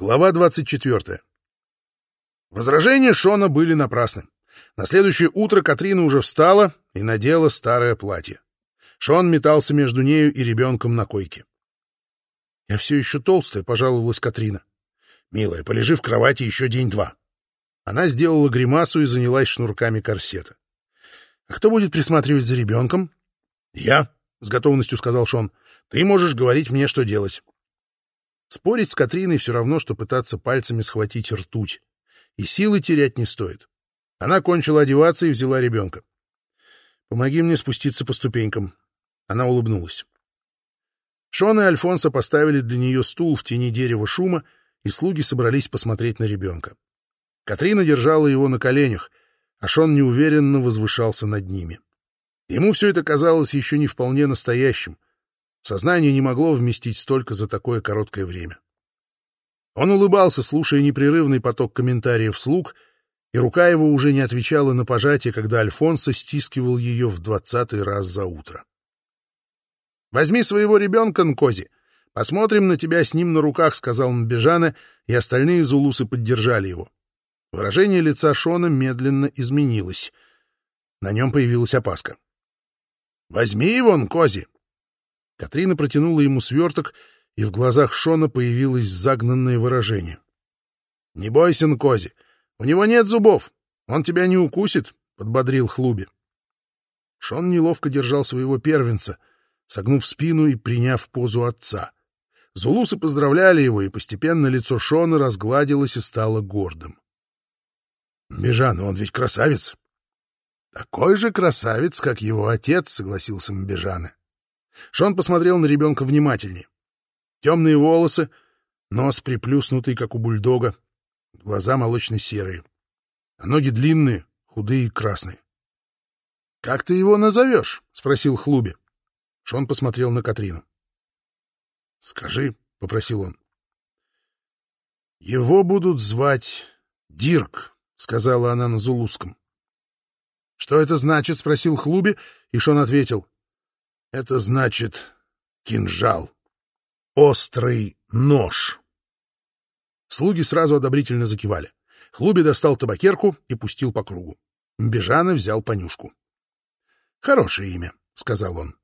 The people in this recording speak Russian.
Глава 24. Возражения Шона были напрасны. На следующее утро Катрина уже встала и надела старое платье. Шон метался между нею и ребенком на койке. — Я все еще толстая, — пожаловалась Катрина. — Милая, полежи в кровати еще день-два. Она сделала гримасу и занялась шнурками корсета. — А кто будет присматривать за ребенком? — Я, — с готовностью сказал Шон. — Ты можешь говорить мне, что делать. Спорить с Катриной все равно, что пытаться пальцами схватить ртуть. И силы терять не стоит. Она кончила одеваться и взяла ребенка. «Помоги мне спуститься по ступенькам». Она улыбнулась. Шон и Альфонсо поставили для нее стул в тени дерева шума, и слуги собрались посмотреть на ребенка. Катрина держала его на коленях, а Шон неуверенно возвышался над ними. Ему все это казалось еще не вполне настоящим — Сознание не могло вместить столько за такое короткое время. Он улыбался, слушая непрерывный поток комментариев слуг, и рука его уже не отвечала на пожатие, когда Альфонсо стискивал ее в двадцатый раз за утро. «Возьми своего ребенка, Нкози. Посмотрим на тебя с ним на руках», — сказал Нбежана, и остальные зулусы поддержали его. Выражение лица Шона медленно изменилось. На нем появилась опаска. «Возьми его, Нкози. Катрина протянула ему сверток, и в глазах Шона появилось загнанное выражение. — Не бойся, Нкози, у него нет зубов, он тебя не укусит, — подбодрил Хлуби. Шон неловко держал своего первенца, согнув спину и приняв позу отца. Зулусы поздравляли его, и постепенно лицо Шона разгладилось и стало гордым. — Мбежан, он ведь красавец! — Такой же красавец, как его отец, — согласился Мбежана. Шон посмотрел на ребенка внимательнее. Темные волосы, нос приплюснутый, как у бульдога, глаза молочно-серые, а ноги длинные, худые и красные. — Как ты его назовешь? — спросил Хлуби. Шон посмотрел на Катрину. — Скажи, — попросил он. — Его будут звать Дирк, — сказала она на зулузском. — Что это значит? — спросил Хлуби, и Шон ответил. Это значит кинжал. Острый нож. Слуги сразу одобрительно закивали. Хлуби достал табакерку и пустил по кругу. Бежана взял понюшку. — Хорошее имя, — сказал он.